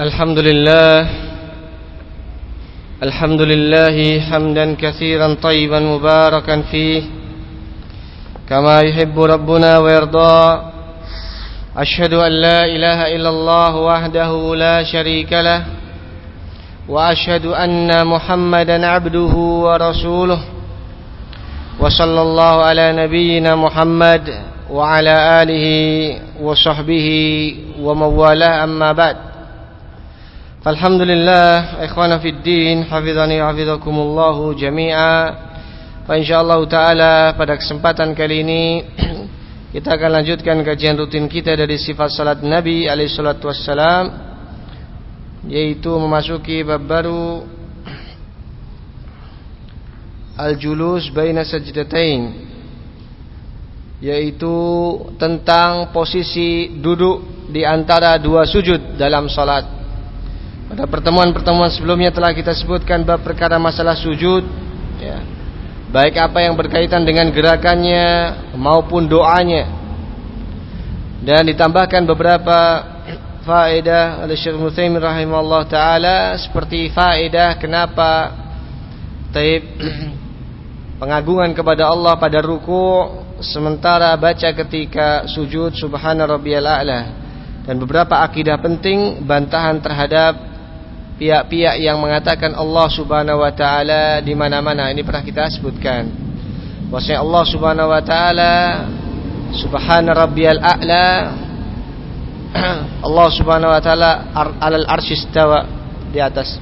الحمد لله الحمد لله حمدا كثيرا طيبا مباركا فيه كما يحب ربنا ويرضى أشهد أن لا إله إلا الله وحده لا شريك له وأشهد أن محمدا عبده ورسوله وصلى الله على نبينا محمد وعلى آله وصحبه ومن والاه أما بعد. فالحمد لله إخوانا في الدين حفظني وحفظكم الله جميعا فإنشاء الله تعالى pada kesempatan kali ini kita akan lanjutkan kajian rutin kita dari sifat salat Nabi alaihi salatu wassalam yaitu memasuki bab baru al-julus baina sajdatain yaitu tentang posisi duduk di antara dua sujud dalam salat. Pada pertemuan-pertemuan sebelumnya telah kita sebutkan bab perkara masalah sujud ya. Baik apa yang berkaitan dengan gerakannya maupun doanya. Dan ditambahkan beberapa faedah oleh Syekh Mutsaimin rahimahullah taala seperti faedah kenapa taib pengagungan kepada Allah pada ruku sementara baca ketika sujud subhana rabbiyal a'la dan beberapa akidah penting bantahan terhadap pihak-pihak yang mengatakan Allah Subhanahu wa taala di mana-mana ini pernah kita sebutkan bahwasanya Allah Subhanahu wa taala subhana rabbiyal a'la Allah Subhanahu wa taala alal arsy istawa di atas.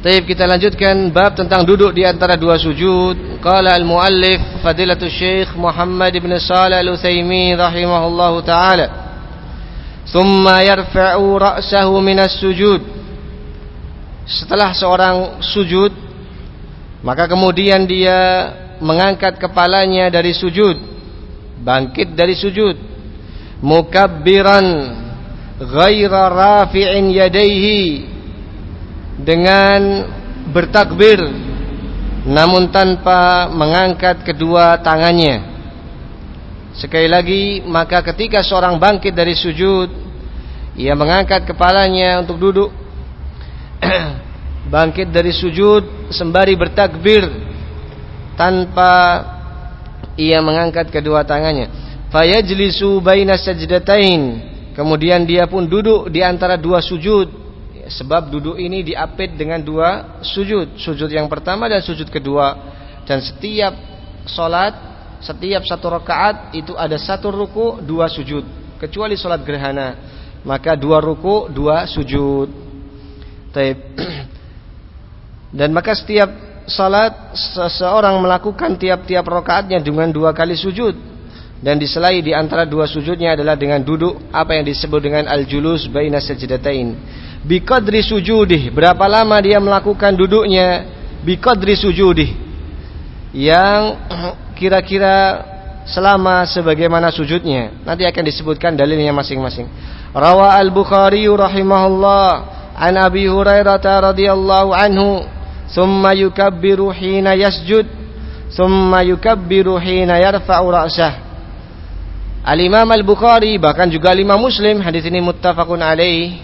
Baik, kita lanjutkan bab tentang duduk di antara dua sujud. Qala al-muallif Fadilatul Syekh Muhammad ibn Shalih Al-Utsaimin rahimahullahu taala. Thumma yarfa'u ra'sahu minas sujud. Setelah seorang sujud, maka kemudian dia mengangkat kepalanya dari sujud, bangkit dari sujud. Mukabbiran ghaira rafi'in yadayhi dengan bertakbir namun tanpa mengangkat kedua tangannya. Sekali lagi maka ketika seorang bangkit dari sujud ia mengangkat kepalanya untuk duduk bangkit dari sujud sembari bertakbir tanpa ia mengangkat kedua tangannya. Fayajlisu baina sajdatain. Kemudian dia pun duduk di antara dua sujud. Sebab duduk ini diapit dengan dua sujud. Sujud yang pertama dan sujud kedua. Dan setiap solat setiap satu rakaat itu ada satu ruku dua sujud. Kecuali solat gerhana maka dua ruku dua sujud. Dan maka setiap salat seseorang melakukan tiap-tiap rakaatnya dengan dua kali sujud. Dan diselai di antara dua sujudnya adalah dengan duduk apa yang disebut dengan al-julus baina sajdatain. Biqadri sujudih berapa lama dia melakukan duduknya? Biqadri sujudih. Yang kira-kira selama sebagaimana sujudnya. Nanti akan disebutkan dalilnya masing-masing. Rawa al-bukhari rahimahullah. An abi hurairah radhiyallahu anhu thumma yukabbiru hina yasjud thumma yukabbiru hina yarfa'u ra'sah Al-Imam Al-Bukhari bahkan juga Al-Imam Muslim hadis ini muttafaqun alaih.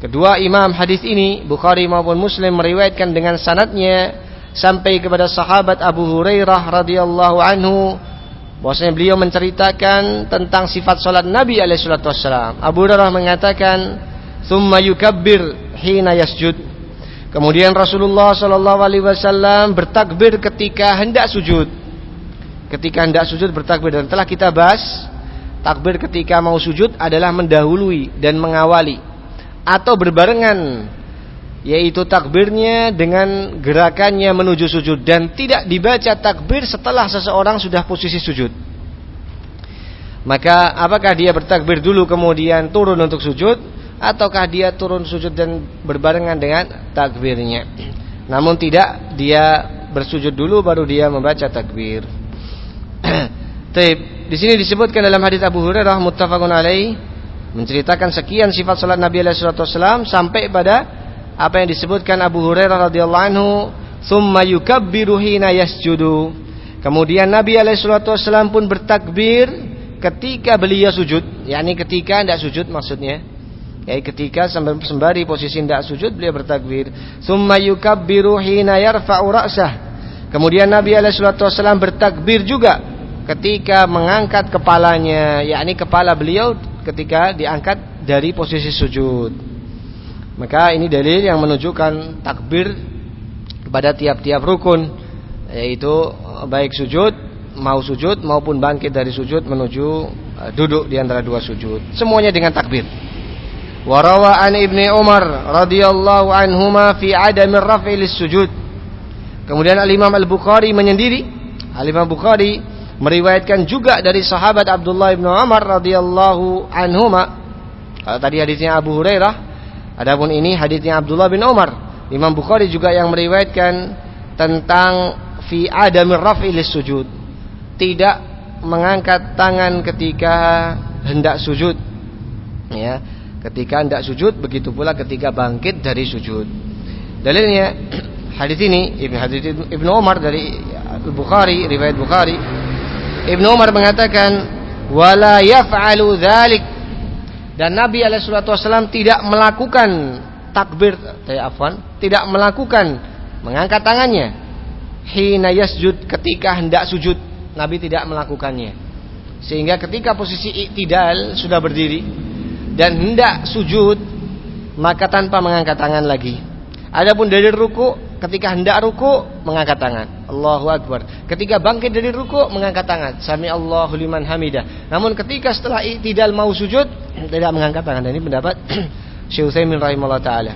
Kedua imam hadis ini Bukhari maupun Muslim meriwayatkan dengan sanadnya sampai kepada sahabat Abu Hurairah radhiyallahu anhu bahwasanya beliau menceritakan tentang sifat salat Nabi alaihi salatu wasallam. Abu Hurairah mengatakan, "Tsumma yukabbir hina yasjud." Kemudian Rasulullah sallallahu alaihi wasallam bertakbir ketika hendak sujud. Ketika hendak sujud bertakbir dan telah kita bahas takbir ketika mau sujud adalah mendahului dan mengawali atau berbarengan yaitu takbirnya dengan gerakannya menuju sujud dan tidak dibaca takbir setelah seseorang sudah posisi sujud. Maka apakah dia bertakbir dulu kemudian turun untuk sujud ataukah dia turun sujud dan berbarengan dengan takbirnya namun tidak dia bersujud dulu baru dia membaca takbir Taib. Di sini disebutkan dalam hadis Abu Hurairah muttafaqun alaih menceritakan sekian sifat salat Nabi alaihi wasallam sampai pada apa yang disebutkan Abu Hurairah radhiyallahu anhu, "Tsumma yukabbiru hina yasjudu." Kemudian Nabi alaihi wasallam pun bertakbir ketika beliau sujud, yakni ketika tidak sujud maksudnya. Ya, ketika sembari posisi tidak sujud beliau bertakbir. Summa yukabbiru hina yarfa'u ra'sah. Kemudian Nabi alaihi bertakbir juga ketika mengangkat kepalanya, yakni kepala beliau ketika diangkat dari posisi sujud. Maka ini dalil yang menunjukkan takbir pada tiap-tiap rukun yaitu baik sujud mau sujud maupun bangkit dari sujud menuju uh, duduk di antara dua sujud. Semuanya dengan takbir. Warawa an Ibni Umar radhiyallahu anhuma fi adam raf'il sujud. Kemudian Al-Imam Al-Bukhari menyendiri, Al-Imam Bukhari meriwayatkan juga dari sahabat Abdullah bin Umar radhiyallahu anhuma. tadi hadisnya Abu Hurairah, adapun ini hadisnya Abdullah bin Umar. Imam Bukhari juga yang meriwayatkan tentang fi adam raf'il sujud. Tidak mengangkat tangan ketika hendak sujud. Ya ketika hendak sujud begitu pula ketika bangkit dari sujud. Dalilnya hadis ini Ibnu hadis Ibnu Umar dari Bukhari riwayat Bukhari. Ibnu Umar mengatakan wala yaf'alu dzalik dan Nabi alaihi wasallam tidak melakukan takbir ya afwan tidak melakukan mengangkat tangannya. Hina yasjud ketika hendak sujud Nabi tidak melakukannya. Sehingga ketika posisi iktidal sudah berdiri dan hendak sujud maka tanpa mengangkat tangan lagi. Adapun dari ruku ketika hendak ruku mengangkat tangan. Allahu akbar. Ketika bangkit dari ruku mengangkat tangan. Sami Allahu liman hamidah. Namun ketika setelah tidak mau sujud tidak mengangkat tangan. Dan ini pendapat Syekh Utsaimin rahimahullah taala.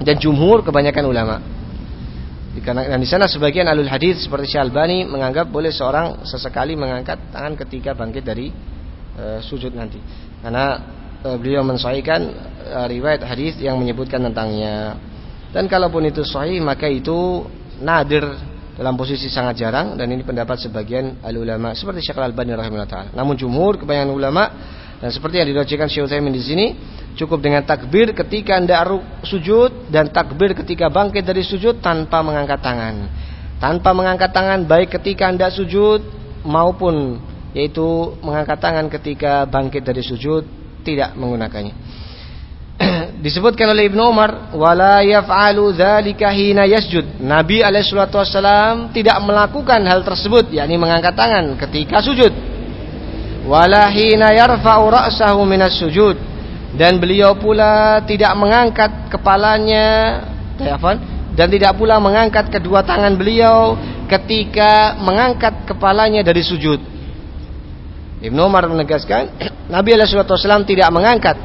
Dan jumhur kebanyakan ulama. Dan di sana sebagian alul hadis seperti Syalbani menganggap boleh seorang sesekali mengangkat tangan ketika bangkit dari uh, sujud nanti. Karena beliau mensahihkan uh, riwayat hadis yang menyebutkan tentangnya. Dan kalaupun itu sahih maka itu nadir dalam posisi sangat jarang dan ini pendapat sebagian ulama seperti Syekh Al-Albani rahimahullah taala. Namun jumhur kebanyakan ulama dan seperti yang diriwayatkan Syekh Utsaimin di sini cukup dengan takbir ketika Anda sujud dan takbir ketika bangkit dari sujud tanpa mengangkat tangan. Tanpa mengangkat tangan baik ketika Anda sujud maupun yaitu mengangkat tangan ketika bangkit dari sujud tidak menggunakannya. Disebutkan oleh Ibnu Umar, wala yaf'alu dzalika hina yasjud. Nabi alaihi wasallam tidak melakukan hal tersebut, yakni mengangkat tangan ketika sujud. Wala hina yarfa'u ra'sahu minas sujud. Dan beliau pula tidak mengangkat kepalanya, dan tidak pula mengangkat kedua tangan beliau ketika mengangkat kepalanya dari sujud. Ibnu Umar menegaskan, Nabi SAW tidak mengangkat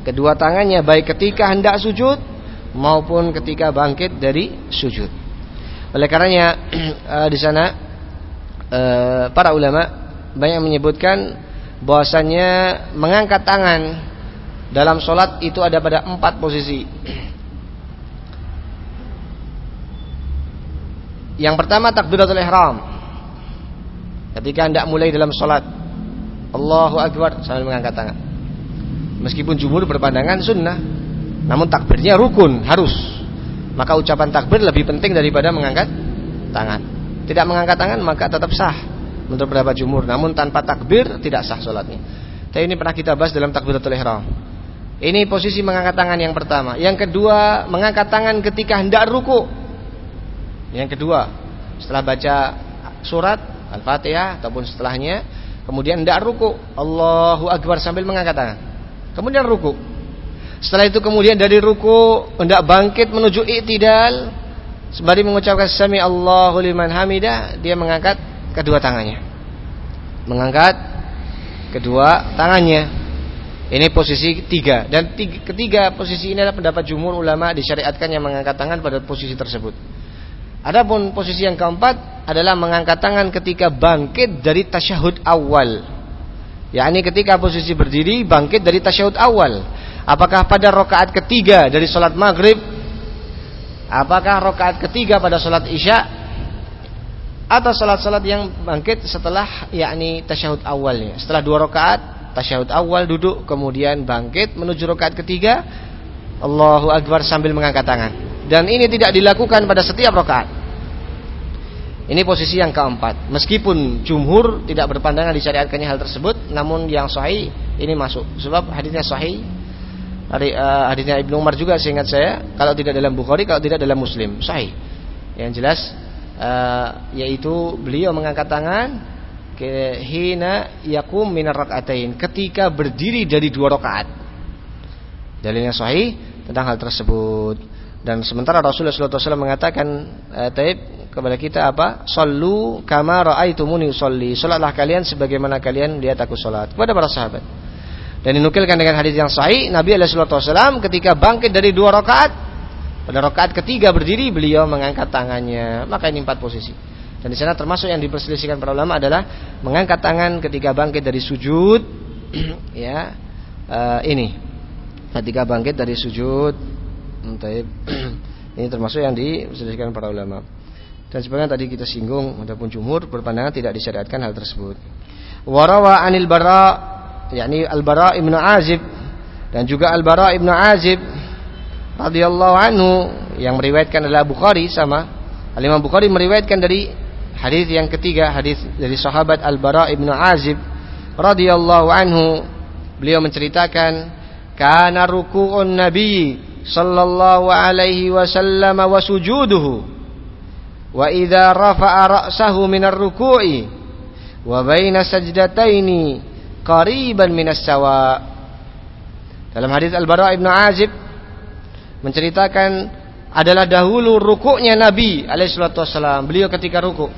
kedua tangannya baik ketika hendak sujud maupun ketika bangkit dari sujud. Oleh karenanya eh, di sana eh, para ulama banyak menyebutkan bahwasannya mengangkat tangan dalam sholat itu ada pada empat posisi. Yang pertama takbiratul ihram. Ketika hendak mulai dalam sholat Allahu Akbar sambil mengangkat tangan. Meskipun jumhur berpandangan sunnah, namun takbirnya rukun harus. Maka ucapan takbir lebih penting daripada mengangkat tangan. Tidak mengangkat tangan maka tetap sah menurut pendapat jumhur. Namun tanpa takbir tidak sah sholatnya. Tapi ini pernah kita bahas dalam takbiratul ihram. Ini posisi mengangkat tangan yang pertama. Yang kedua, mengangkat tangan ketika hendak ruku. Yang kedua, setelah baca surat Al-Fatihah ataupun setelahnya Kemudian tidak ruku. Allahu Akbar sambil mengangkat tangan. Kemudian ruku. Setelah itu kemudian dari ruku hendak bangkit menuju i'tidal. Sembari mengucapkan sami Allahu liman hamidah, dia mengangkat kedua tangannya. Mengangkat kedua tangannya. Ini posisi tiga dan tiga, ketiga posisi ini adalah pendapat jumhur ulama disyariatkan yang mengangkat tangan pada posisi tersebut. Adapun posisi yang keempat adalah mengangkat tangan ketika bangkit dari tasyahud awal. yakni ketika posisi berdiri bangkit dari tasyahud awal. Apakah pada rokaat ketiga dari sholat maghrib? Apakah rokaat ketiga pada sholat isya? Atau sholat-sholat yang bangkit setelah yakni tasyahud awalnya. Setelah dua rokaat tasyahud awal duduk kemudian bangkit menuju rokaat ketiga Allahu Akbar sambil mengangkat tangan. Dan ini tidak dilakukan pada setiap rakaat. Ini posisi yang keempat. Meskipun jumhur tidak berpandangan disyariatkannya hal tersebut, namun yang sahih ini masuk. Sebab hadisnya sahih Hari uh, hadisnya Ibnu Umar juga seingat saya, kalau tidak dalam Bukhari, kalau tidak dalam Muslim, sahih. Yang jelas uh, yaitu beliau mengangkat tangan hina yakum minar rakaatain ketika berdiri dari dua rakaat. Dalilnya sahih tentang hal tersebut. Dan sementara Rasulullah SAW mengatakan uh, taib kepada kita apa? Sallu kama raaitumuni usolli. Salatlah kalian sebagaimana kalian lihat aku salat. Kepada para sahabat. Dan dinukilkan dengan hadis yang sahih, Nabi SAW ketika bangkit dari dua rakaat, pada rakaat ketiga berdiri, beliau mengangkat tangannya. Maka ini empat posisi. Dan di sana termasuk yang diperselisihkan para ulama adalah mengangkat tangan ketika bangkit dari sujud, ya uh, ini ketika bangkit dari sujud, ini termasuk yang diperselisihkan para ulama. Dan sebenarnya tadi kita singgung, ataupun jumhur berpandangan tidak disyariatkan hal tersebut. Warawa anil bara yakni Al-Bara Ibnu Azib dan juga Al-Bara Ibnu Azib radhiyallahu anhu yang meriwayatkan adalah Bukhari sama Al-Imam Bukhari meriwayatkan dari hadis yang ketiga hadis dari sahabat Al-Bara Ibnu Azib radhiyallahu anhu beliau menceritakan kana ruku'un nabi sallallahu alaihi wasallam wa sujuduhu wa idza rafa'a ra'sahu min ar-ruku'i wa baina sajdataini qariban minas sawa. Dalam hadis Al-Bara Ibnu Azib menceritakan adalah dahulu rukuknya Nabi alaihi salatu wasallam. Beliau ketika rukuk.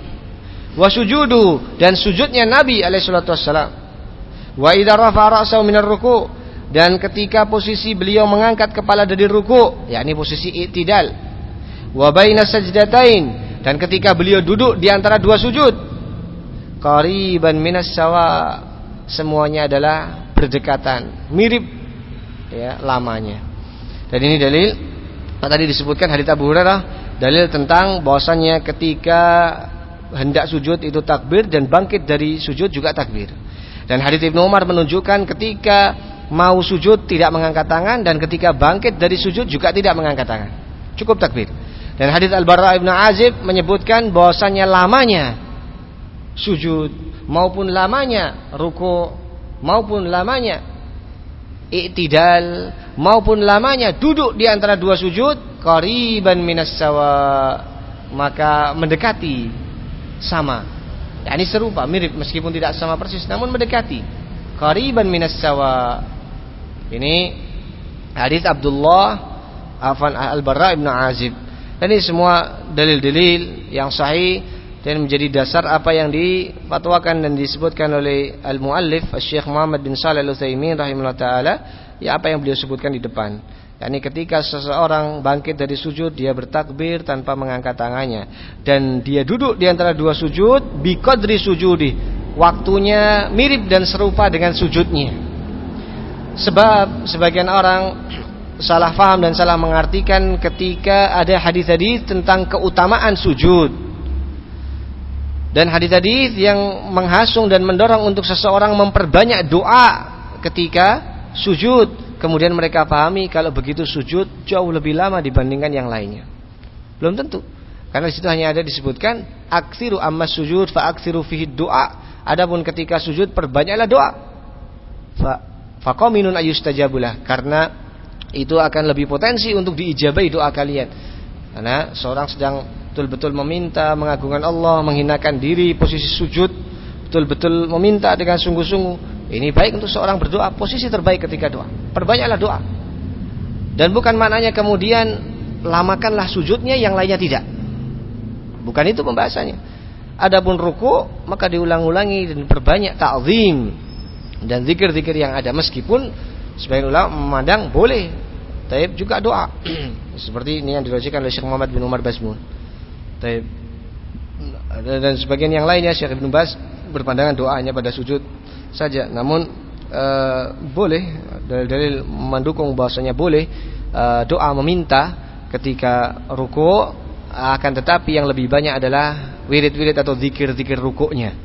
Wa sujudu dan sujudnya Nabi alaihi salatu wasallam. Wa idza rafa'a ra'sahu minar ruku' dan ketika posisi beliau mengangkat kepala dari ruku, yakni posisi i'tidal. Wa baina sajdatain dan ketika beliau duduk di antara dua sujud. Qariban minas sawa semuanya adalah berdekatan, mirip ya lamanya. Dan ini dalil tadi disebutkan hadits Abu Hurairah dalil tentang bahwasannya ketika hendak sujud itu takbir dan bangkit dari sujud juga takbir. Dan hadits Ibnu Umar menunjukkan ketika mau sujud tidak mengangkat tangan dan ketika bangkit dari sujud juga tidak mengangkat tangan. Cukup takbir. Dan hadits Al-Bara Ibnu Azib menyebutkan bahwasannya lamanya sujud maupun lamanya ruku maupun lamanya i'tidal maupun lamanya duduk di antara dua sujud qariban minas sawa maka mendekati sama yakni serupa mirip meskipun tidak sama persis namun mendekati qariban minas sawa ini hadis Abdullah Afan Al-Barra Ibn Azib. Ini semua dalil-dalil yang sahih dan menjadi dasar apa yang difatwakan dan disebutkan oleh al-muallif Syekh Muhammad bin Shalih Al-Utsaimin rahimahullah taala ya apa yang beliau sebutkan di depan. Yakni ketika seseorang bangkit dari sujud dia bertakbir tanpa mengangkat tangannya. Dan dia duduk di antara dua sujud biqadri sujudi. Waktunya mirip dan serupa dengan sujudnya sebab sebagian orang salah faham dan salah mengartikan ketika ada hadis-hadis tentang keutamaan sujud dan hadis-hadis yang menghasung dan mendorong untuk seseorang memperbanyak doa ketika sujud. Kemudian mereka pahami kalau begitu sujud jauh lebih lama dibandingkan yang lainnya. Belum tentu. Karena di situ hanya ada disebutkan aksiru amma sujud fa aksiru fihi doa. Adapun ketika sujud perbanyaklah doa. Fa faqaminun ayustajabulah karena itu akan lebih potensi untuk diijabai doa kalian. Karena seorang sedang betul-betul meminta, mengagungkan Allah, menghinakan diri, posisi sujud, betul-betul meminta dengan sungguh-sungguh. Ini baik untuk seorang berdoa, posisi terbaik ketika doa. Perbanyaklah doa. Dan bukan maknanya kemudian lamakanlah sujudnya yang lainnya tidak. Bukan itu pembahasannya. Adapun ruku maka diulang-ulangi dan perbanyak ta'zim dan zikir-zikir yang ada meskipun sebagian ulama memandang boleh tapi juga doa seperti ini yang diriwayatkan oleh Syekh Muhammad bin Umar Basmun. Dan sebagian yang lainnya Syekh Ibn Bas berpandangan doanya pada sujud saja. Namun e, boleh dalil-dalil mendukung bahwasanya boleh e, doa meminta ketika ruku akan tetapi yang lebih banyak adalah wirid-wirid atau zikir-zikir rukuknya.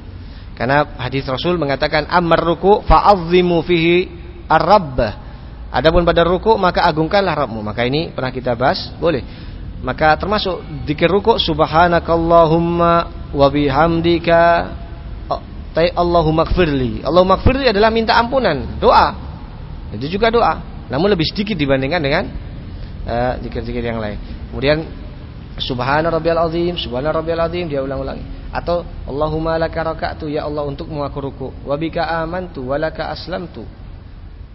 Karena hadis Rasul mengatakan amar ruku fa'azzimu fihi ar-rabb. Adapun pada ruku maka agungkanlah Rabbmu. Maka ini pernah kita bahas, boleh. Maka termasuk zikir ruku subhanakallahumma wa bihamdika tai Allahumma gfirli. Allahumma gfirli adalah minta ampunan, doa. Itu juga doa. namun lebih sedikit dibandingkan dengan eh, zikir-zikir uh, yang lain. Kemudian subhana rabbiyal azim, subhana rabbiyal azim dia ulang-ulangi. Atau Allahumma laka raka'tu ya Allah untuk aku ruku. Wa bika amantu wa laka aslamtu.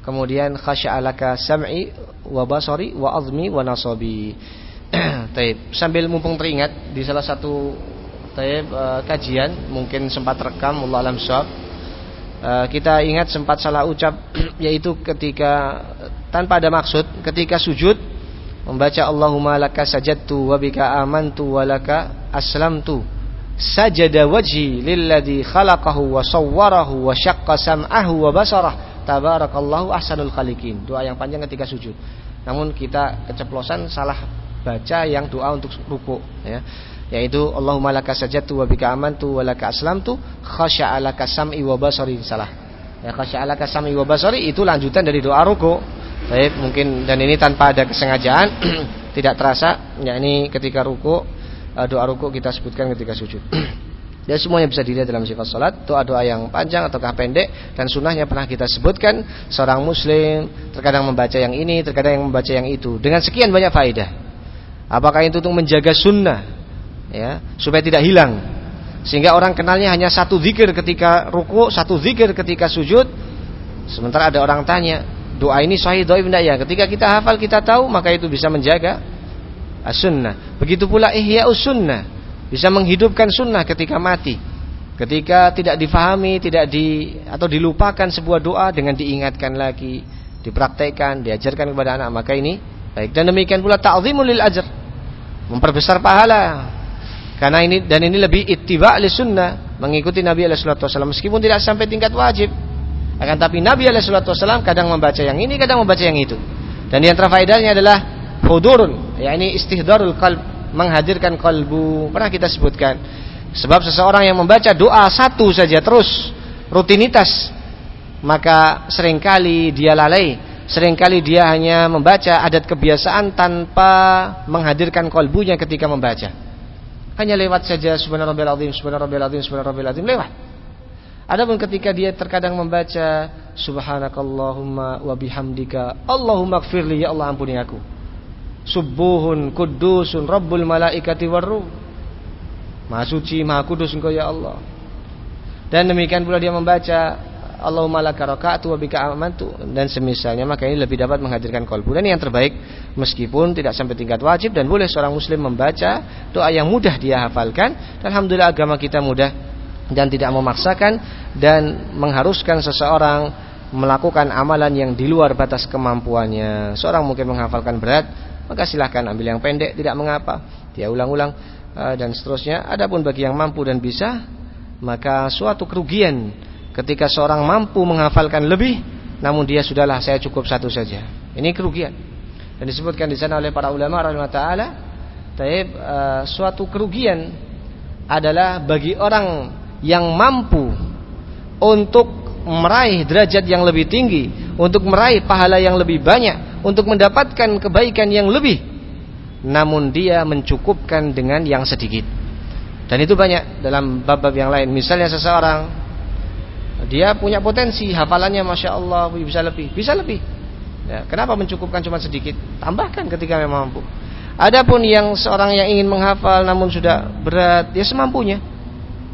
Kemudian khasya'alaka sam'i wa basari wa azmi wa nasabi. Taib. Sambil mumpung teringat di salah satu taib uh, kajian mungkin sempat rekam Allah alam syab. Uh, kita ingat sempat salah ucap yaitu ketika tanpa ada maksud ketika sujud membaca Allahumma laka sajadtu wa bika amantu wa laka aslamtu sajada wajhi lilladzi khalaqahu wa sawwarahu wa syaqqa sam'ahu wa basarahu tabarakallahu ahsanul khaliqin. Doa yang panjang ketika sujud. Namun kita keceplosan salah baca yang doa untuk ruku ya. Yaitu Allahumma laka sajadtu wa bika amantu wa laka aslamtu khasya'alaka sam'i wa basari salah. Ya khasya'alaka sam'i wa basari itu lanjutan dari doa ruku. Baik, mungkin dan ini tanpa ada kesengajaan tidak terasa ya ini ketika ruku doa ruku kita sebutkan ketika sujud. Dan semuanya bisa dilihat dalam sifat salat. Doa-doa yang panjang ataukah pendek Dan sunnahnya pernah kita sebutkan. Seorang muslim terkadang membaca yang ini Terkadang yang membaca yang itu. Dengan sekian banyak faedah. Apakah itu untuk menjaga sunnah? Ya Supaya tidak hilang. Sehingga orang kenalnya hanya satu zikir ketika ruku Satu zikir ketika sujud. Sementara ada orang tanya Doa ini sahih doa tidak ya? Ketika kita hafal kita tahu Maka itu bisa menjaga as-sunnah Begitu pula ihya sunnah bisa menghidupkan sunnah ketika mati. Ketika tidak difahami, tidak di atau dilupakan sebuah doa dengan diingatkan lagi, dipraktekkan, diajarkan kepada anak, maka ini baik. Dan demikian pula ta'zimul lil ajr. Memperbesar pahala. Karena ini dan ini lebih ittiba' li sunnah, mengikuti Nabi alaihi wasallam meskipun tidak sampai tingkat wajib. Akan tapi Nabi alaihi wasallam kadang membaca yang ini, kadang membaca yang itu. Dan yang terfaedahnya adalah hudurun, yakni istihdarul qalb, menghadirkan kalbu. Pernah kita sebutkan. Sebab seseorang yang membaca doa satu saja terus rutinitas maka sering kali dia lalai, sering kali dia hanya membaca adat kebiasaan tanpa menghadirkan kalbunya ketika membaca. Hanya lewat saja subhanallah azim, subhanallah ketika dia terkadang membaca subhanakallahumma wa bihamdika Allahumma gfirli ya Allah ampuni aku Subuhun kudusun Rabbul malaikati warruh Maha suci, maha kudus engkau ya Allah. Dan demikian pula dia membaca Allahumma laka raka'tu wa bika amantu. Dan semisalnya maka ini lebih dapat menghadirkan kalbu dan yang terbaik meskipun tidak sampai tingkat wajib dan boleh seorang muslim membaca doa yang mudah dia hafalkan alhamdulillah agama kita mudah dan tidak memaksakan dan mengharuskan seseorang melakukan amalan yang di luar batas kemampuannya. Seorang mungkin menghafalkan berat maka silahkan ambil yang pendek tidak mengapa. Dia ulang-ulang uh, dan seterusnya. Adapun bagi yang mampu dan bisa maka suatu kerugian ketika seorang mampu menghafalkan lebih namun dia sudahlah saya cukup satu saja. Ini kerugian. Dan disebutkan di sana oleh para ulama rahimahullah taala taib uh, suatu kerugian adalah bagi orang yang mampu untuk meraih derajat yang lebih tinggi untuk meraih pahala yang lebih banyak untuk mendapatkan kebaikan yang lebih. Namun dia mencukupkan dengan yang sedikit. Dan itu banyak dalam bab-bab yang lain. Misalnya seseorang dia punya potensi hafalannya masya Allah bisa lebih bisa lebih. Ya, kenapa mencukupkan cuma sedikit? Tambahkan ketika memang mampu. Adapun yang seorang yang ingin menghafal namun sudah berat dia semampunya.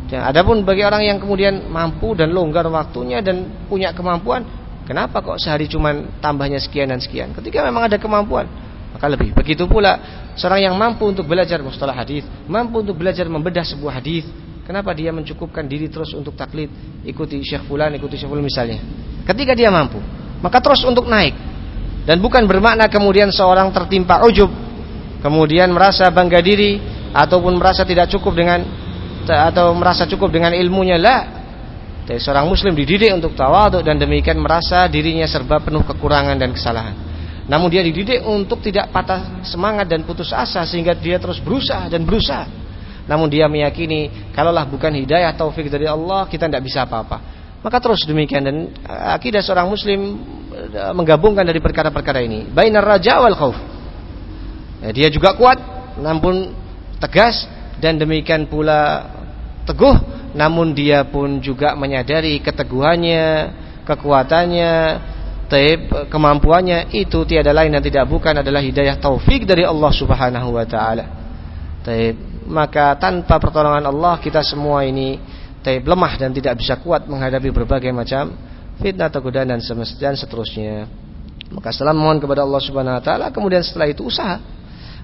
Ya, adapun bagi orang yang kemudian mampu dan longgar waktunya dan punya kemampuan Kenapa kok sehari cuma tambahnya sekian dan sekian? Ketika memang ada kemampuan, maka lebih. Begitu pula seorang yang mampu untuk belajar mustalah hadis, mampu untuk belajar membedah sebuah hadis, kenapa dia mencukupkan diri terus untuk taklid, ikuti Syekh fulan, ikuti Syekh fulan misalnya. Ketika dia mampu, maka terus untuk naik. Dan bukan bermakna kemudian seorang tertimpa ujub, kemudian merasa bangga diri ataupun merasa tidak cukup dengan atau merasa cukup dengan ilmunya lah dari seorang muslim dididik untuk tawaduk dan demikian merasa dirinya serba penuh kekurangan dan kesalahan. Namun dia dididik untuk tidak patah semangat dan putus asa sehingga dia terus berusaha dan berusaha. Namun dia meyakini kalaulah bukan hidayah taufik dari Allah kita tidak bisa apa-apa. Maka terus demikian dan eh, akidah seorang muslim eh, menggabungkan dari perkara-perkara ini. Bainar raja wal khauf. Ya, dia juga kuat namun tegas dan demikian pula teguh namun dia pun juga menyadari keteguhannya, kekuatannya taib kemampuannya itu tiada lain dan tidak bukan adalah hidayah taufik dari Allah Subhanahu wa taala. Taib maka tanpa pertolongan Allah kita semua ini taib lemah dan tidak bisa kuat menghadapi berbagai macam fitnah atau godaan dan seterusnya. Maka setelah mohon kepada Allah Subhanahu wa taala kemudian setelah itu usaha.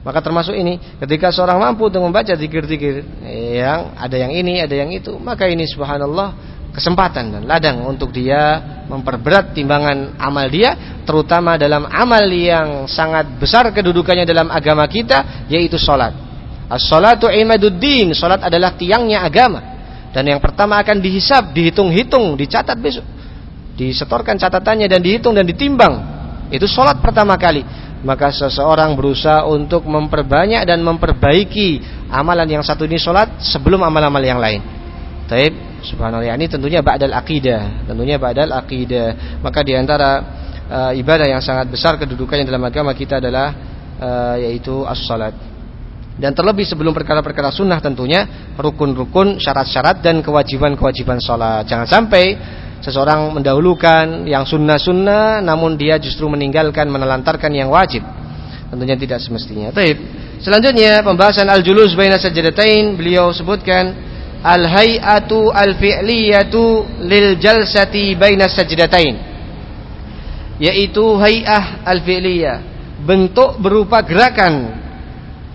Maka termasuk ini ketika seorang mampu untuk membaca zikir-zikir yang ada yang ini, ada yang itu, maka ini subhanallah kesempatan dan ladang untuk dia memperberat timbangan amal dia terutama dalam amal yang sangat besar kedudukannya dalam agama kita yaitu salat. As-salatu imaduddin, salat adalah tiangnya agama. Dan yang pertama akan dihisab, dihitung-hitung, dicatat besok. Disetorkan catatannya dan dihitung dan ditimbang. Itu salat pertama kali. Maka seseorang berusaha untuk memperbanyak dan memperbaiki amalan yang satu ini salat sebelum amal-amal yang lain. Taib Subhanallah. Ini tentunya ba'dal aqidah, tentunya ba'dal aqidah. Maka di antara uh, ibadah yang sangat besar kedudukannya dalam agama kita adalah uh, yaitu as-salat. Dan terlebih sebelum perkara-perkara sunnah tentunya rukun-rukun, syarat-syarat dan kewajiban-kewajiban salat. Jangan sampai seseorang mendahulukan yang sunnah-sunnah namun dia justru meninggalkan menelantarkan yang wajib. Tentunya tidak semestinya. Baik. Selanjutnya pembahasan al-julus baina sajdatain beliau sebutkan al-hay'atu al-fi'liyatu lil jalsati baina sajdatain yaitu hay'ah al-fi'liyah bentuk berupa gerakan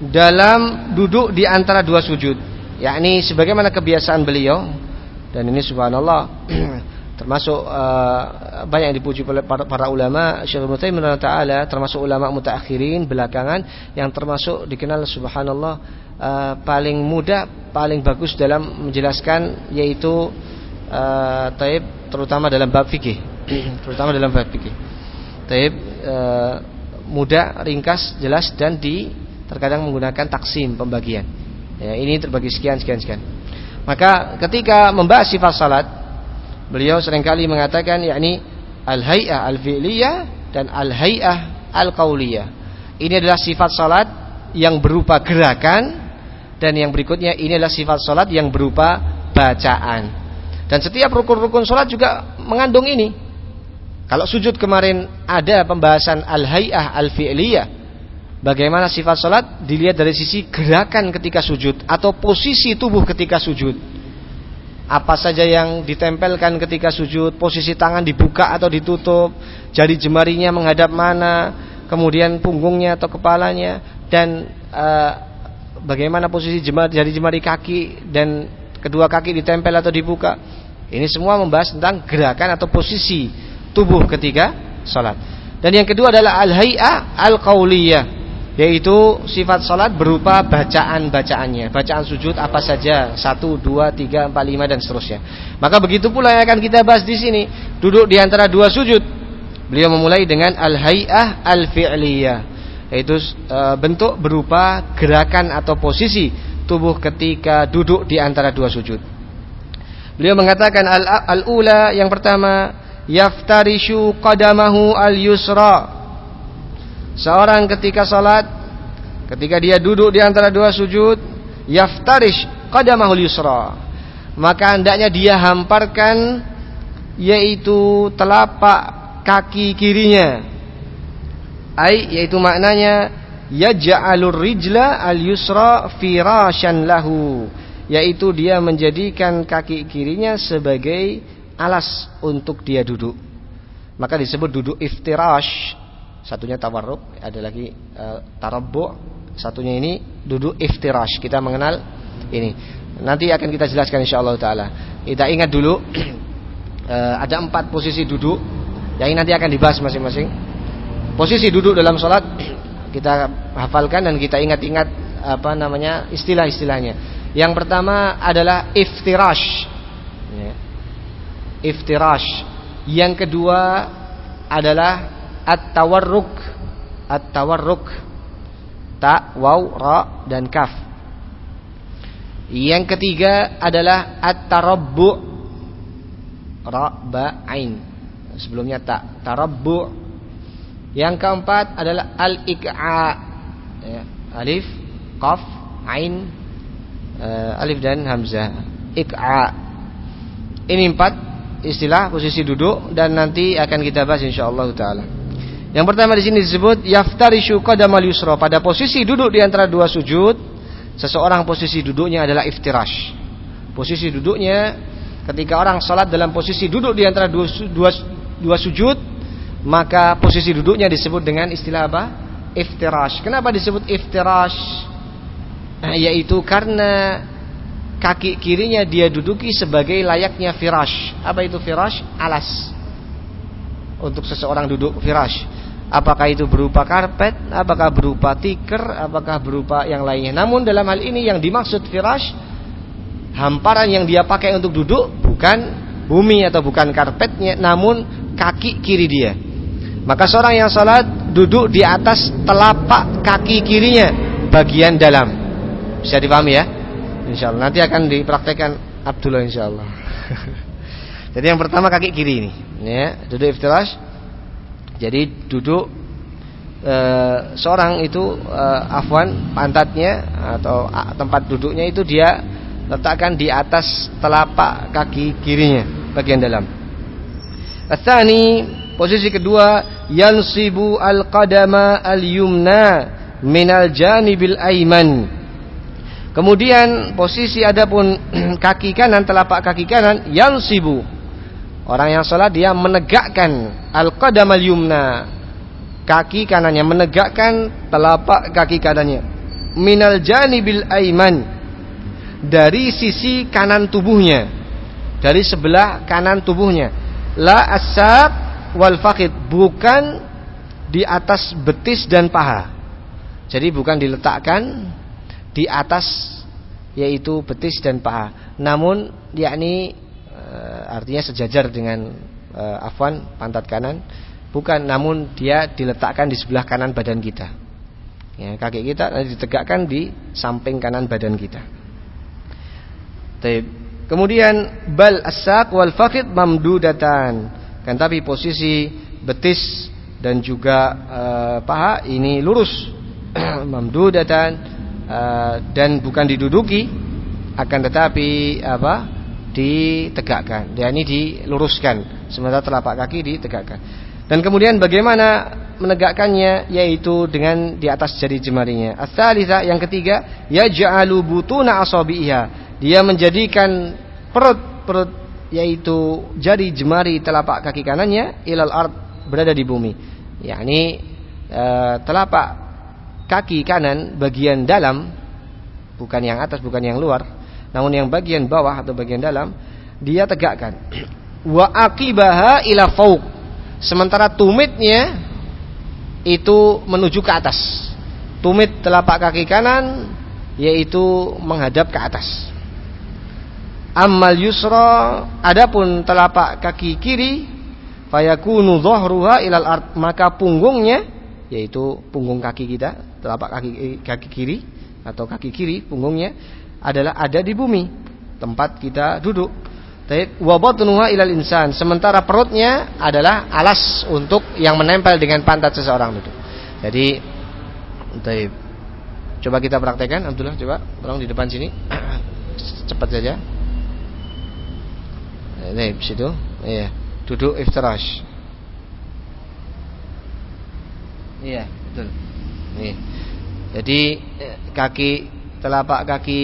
dalam duduk di antara dua sujud yakni sebagaimana kebiasaan beliau dan ini subhanallah termasuk uh, banyak yang dipuji oleh para, para ulama Syekh Ibnu Taimiyah taala termasuk ulama mutaakhirin belakangan yang termasuk dikenal subhanallah uh, paling mudah paling bagus dalam menjelaskan yaitu uh, taib terutama dalam bab fikih. Terutama dalam bab fikih. Taib uh, mudah ringkas jelas dan di terkadang menggunakan taksim pembagian. Ya, ini terbagi sekian sekian sekian. Maka ketika membahas sifat salat Beliau sering kali mengatakan yakni al-hay'ah al-fi'liyah dan al-hay'ah al-qauliyah. Ini adalah sifat salat yang berupa gerakan dan yang berikutnya ini adalah sifat salat yang berupa bacaan. Dan setiap rukun-rukun salat juga mengandung ini. Kalau sujud kemarin ada pembahasan al-hay'ah al-fi'liyah. Bagaimana sifat salat dilihat dari sisi gerakan ketika sujud atau posisi tubuh ketika sujud apa saja yang ditempelkan ketika sujud, posisi tangan dibuka atau ditutup, jari jemarinya menghadap mana, kemudian punggungnya atau kepalanya, dan uh, bagaimana posisi jemari, jari jemari kaki dan kedua kaki ditempel atau dibuka. Ini semua membahas tentang gerakan atau posisi tubuh ketika sholat. Dan yang kedua adalah al-hay'ah al-qauliyah yaitu sifat salat berupa bacaan-bacaannya. Bacaan sujud apa saja? Satu dua tiga empat lima dan seterusnya. Maka begitu pula yang akan kita bahas di sini. Duduk di antara dua sujud. Beliau memulai dengan al-hay'ah al-fi'liyah. Yaitu e, bentuk berupa gerakan atau posisi tubuh ketika duduk di antara dua sujud. Beliau mengatakan al-ula yang pertama yaftarishu qadamahu al-yusra Seorang ketika salat ketika dia duduk di antara dua sujud, yaftarish qadamahul yusra. Maka hendaknya dia hamparkan yaitu telapak kaki kirinya. Ai yaitu maknanya yaj'alur rijla al-yusra firashan lahu yaitu dia menjadikan kaki kirinya sebagai alas untuk dia duduk. Maka disebut duduk iftirash satunya tawarruk, ada lagi uh, tarabbu, satunya ini duduk iftirash. Kita mengenal ini. Nanti akan kita jelaskan insyaallah taala. Kita ingat dulu uh, ada empat posisi duduk yang ini nanti akan dibahas masing-masing. Posisi duduk dalam sholat kita hafalkan dan kita ingat-ingat apa namanya istilah-istilahnya. Yang pertama adalah iftirash. Ya. Iftirash. Yang kedua adalah at-tawarruk. At-tawarruk. Ta waw ra dan kaf. Yang ketiga adalah at-tarabbu. Ra ba ain. Sebelumnya ta tarabbu. Yang keempat adalah al-iqa ya, alif qaf ain. Uh, alif dan hamzah. Iqa ini empat istilah posisi duduk dan nanti akan kita bahas insyaallah taala. Yang pertama di sini disebut yaftarishu qadamal yusra. Pada posisi duduk di antara dua sujud, seseorang posisi duduknya adalah iftirash. Posisi duduknya ketika orang salat dalam posisi duduk di antara dua, dua, dua sujud, maka posisi duduknya disebut dengan istilah apa? Iftirash. Kenapa disebut iftirash? Yaitu karena kaki kirinya dia duduki sebagai layaknya firash. Apa itu firash? Alas. Untuk seseorang duduk firash. Apakah itu berupa karpet, apakah berupa tikar, apakah berupa yang lainnya. Namun dalam hal ini yang dimaksud firash hamparan yang dia pakai untuk duduk bukan bumi atau bukan karpetnya, namun kaki kiri dia. Maka seorang yang sholat duduk di atas telapak kaki kirinya bagian dalam. Bisa dipahami ya? Insya Allah nanti akan dipraktekkan Abdullah insya Allah. Jadi yang pertama kaki kiri ini, ya duduk iftirash jadi duduk e, seorang itu e, afwan pantatnya atau a, tempat duduknya itu dia letakkan di atas telapak kaki kirinya bagian dalam. Asani posisi kedua yansibu al-qadama al-yumna minal janibil aiman. Kemudian posisi adapun kaki kanan telapak kaki kanan yansibu Orang yang sholat dia menegakkan al-qadam al-yumna. Kaki kanannya menegakkan telapak kaki kanannya. Minal janibil aiman. Dari sisi kanan tubuhnya. Dari sebelah kanan tubuhnya. La asab wal fakid. Bukan di atas betis dan paha. Jadi bukan diletakkan di atas yaitu betis dan paha. Namun yakni artinya sejajar dengan uh, afwan pantat kanan. Bukan namun dia diletakkan di sebelah kanan badan kita. Ya, kaki kita ditegakkan di samping kanan badan kita. Kemudian bal asak wal fakid mamdudatan. Kan tapi posisi betis dan juga uh, paha ini lurus. Mamdudatan uh, dan bukan diduduki. Akan tetapi apa ditegakkan. Dan ini diluruskan. Sementara telapak kaki ditegakkan. Dan kemudian bagaimana menegakkannya? Yaitu dengan di atas jari jemarinya. Ats yang ketiga yaj'alu butuna asabiha dia menjadikan perut-perut yaitu jari jemari telapak kaki kanannya ilal ard berada di bumi. Yakni e, telapak kaki kanan bagian dalam bukan yang atas bukan yang luar namun yang bagian bawah atau bagian dalam dia tegakkan. Wa aqibaha ila fauq. Sementara tumitnya itu menuju ke atas. Tumit telapak kaki kanan yaitu menghadap ke atas. Ammal yusra adapun telapak kaki kiri fayakunu dhahruha ilal ard maka punggungnya yaitu punggung kaki kita telapak kaki kaki kiri atau kaki kiri punggungnya adalah ada di bumi tempat kita duduk. Wabatnuha ilal insan. Sementara perutnya adalah alas untuk yang menempel dengan pantat seseorang duduk. Jadi, taib. Coba kita praktekkan, Abdullah. Coba, tolong di depan sini. Cepat saja. Ini situ. Iya. Duduk iftirash. Iya, betul. Nih. Jadi eh, kaki telapak kaki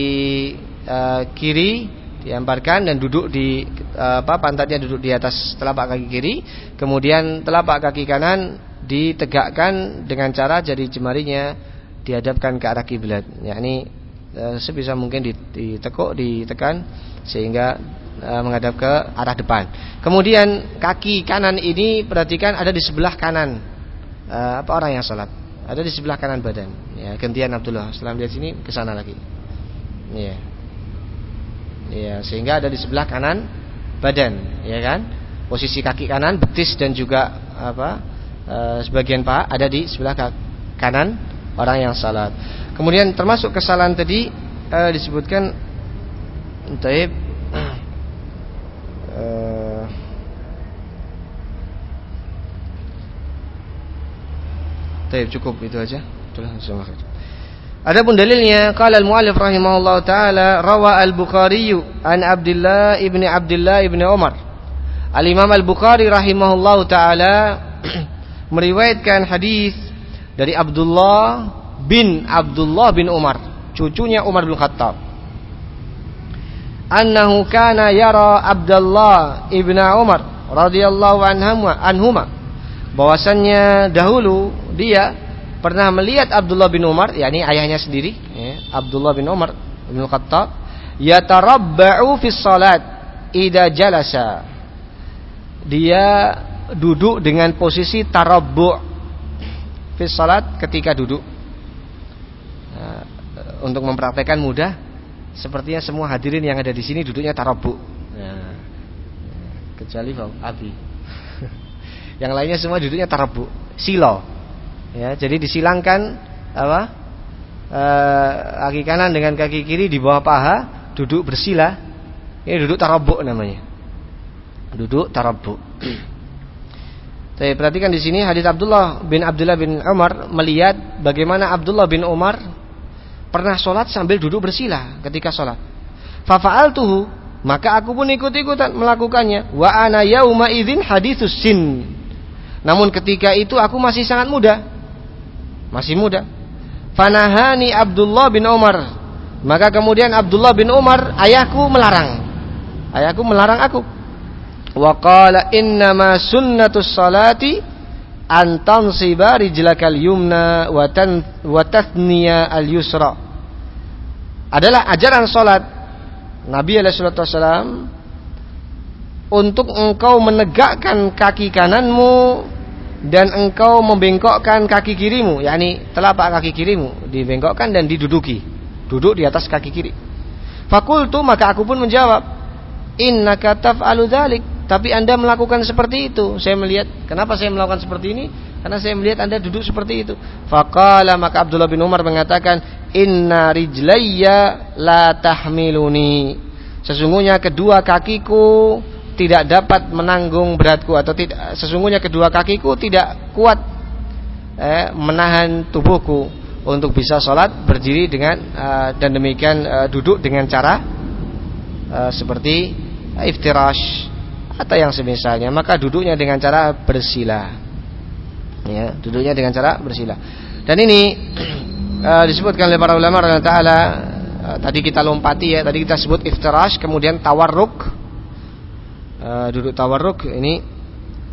e, kiri diamparkan dan duduk di e, apa pantatnya duduk di atas telapak kaki kiri, kemudian telapak kaki kanan ditegakkan dengan cara jari jemarinya dihadapkan ke arah kiblat, yakni e, sebisa mungkin ditekuk, ditekan sehingga menghadap ke arah depan. Kemudian kaki kanan ini perhatikan ada di sebelah kanan apa orang yang sholat ada di sebelah kanan badan. Ya, gantian Abdullah. Setelah melihat sini ke sana lagi. Ya. Ya, sehingga ada di sebelah kanan badan, ya kan? Posisi kaki kanan, betis dan juga apa? E, sebagian paha ada di sebelah kanan orang yang salat. Kemudian termasuk kesalahan tadi e, disebutkan taib Baik, cukup itu aja. Itulah Adapun dalilnya qala al-muallif rahimahullah taala rawa al-Bukhari an Abdullah ibni Abdullah ibni Umar Al-Imam Al-Bukhari rahimahullahu taala meriwayatkan hadis dari Abdullah bin Abdullah bin Umar, cucunya Umar bin Khattab. Annahu kana yara Abdullah ibn Umar radhiyallahu anhuma anhuma bahwasannya dahulu dia pernah melihat Abdullah bin Umar yakni ayahnya sendiri ya, Abdullah bin Umar bin Khattab yatarabba'u fi salat ida jalasa dia duduk dengan posisi tarabbu' fi salat ketika duduk. Nah, untuk mempraktekkan mudah sepertinya semua hadirin yang ada di sini duduknya tarabbu'. Nah, kecuali Abi. yang lainnya semua duduknya tarabbu', silo. Ya, jadi disilangkan apa? E, kaki kanan dengan kaki kiri di bawah paha, duduk bersila. Ini duduk tarabbu' namanya duduk tarabu. Tapi perhatikan di sini hadis Abdullah bin Abdullah bin Umar melihat bagaimana Abdullah bin Umar pernah sholat sambil duduk bersila ketika sholat. tuh maka aku pun ikut-ikutan melakukannya. Wa ana yauma idzin haditsus sin. Namun ketika itu aku masih sangat muda. Masih muda. Fanahani Abdullah bin Umar. Maka kemudian Abdullah bin Umar ayahku melarang. Ayahku melarang aku wa qala innama sunnatus salati an tansiba rijlakal yumna wa tan wa tathniya al yusra adalah ajaran salat Nabi alaihi wasallam untuk engkau menegakkan kaki kananmu dan engkau membengkokkan kaki kirimu yakni telapak kaki kirimu dibengkokkan dan diduduki duduk di atas kaki kiri fakultu maka aku pun menjawab innaka taf'alu dzalik tapi Anda melakukan seperti itu. Saya melihat, kenapa saya melakukan seperti ini? Karena saya melihat Anda duduk seperti itu. Faqala maka Abdullah bin Umar mengatakan, "Inna rijlayya la tahmiluni." Sesungguhnya kedua kakiku tidak dapat menanggung beratku atau tidak sesungguhnya kedua kakiku tidak kuat eh, menahan tubuhku untuk bisa sholat berdiri dengan uh, dan demikian uh, duduk dengan cara uh, seperti iftirash atau yang semisalnya maka duduknya dengan cara bersila. Ya duduknya dengan cara bersila. Dan ini uh, disebutkan oleh para ulama Allah taala uh, tadi kita lompati ya tadi kita sebut iftirash kemudian tawarruk uh, duduk tawarruk ini